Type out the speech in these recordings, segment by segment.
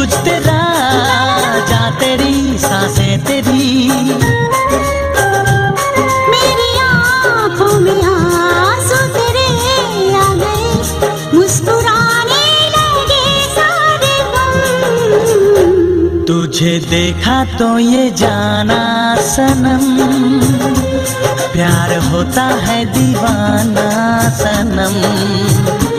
कुछ तेरा जा तेरी साँसें तेरी। मेरी आँखों में आँसू तेरे आ गए मुस्कुराने लगे सारे गम। तुझे देखा तो ये जाना सनम प्यार होता है दीवाना सनम।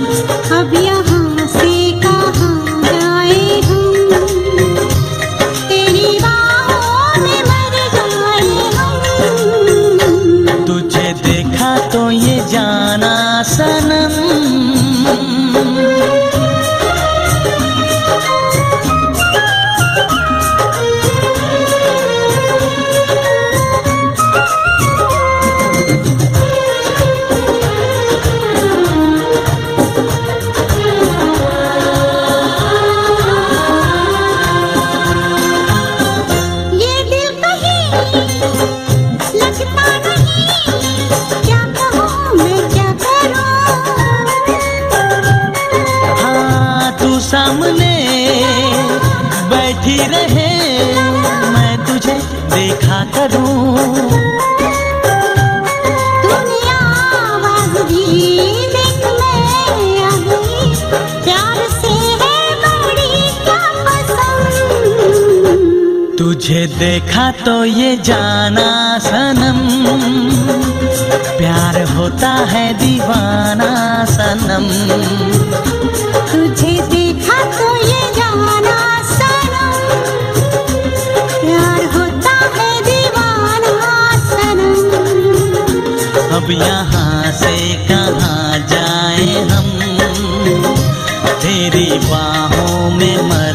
सामने बैठी रहे मैं तुझे देखा करूँ। है तुझे देखा तो ये जाना सनम। प्यार होता है दीवाना सनम। तुझे देखा तो ये जाना सनम। प्यार होता है दीवाना सनम। अब यहाँ से कहाँ जाए हम? तेरी बाहों में मर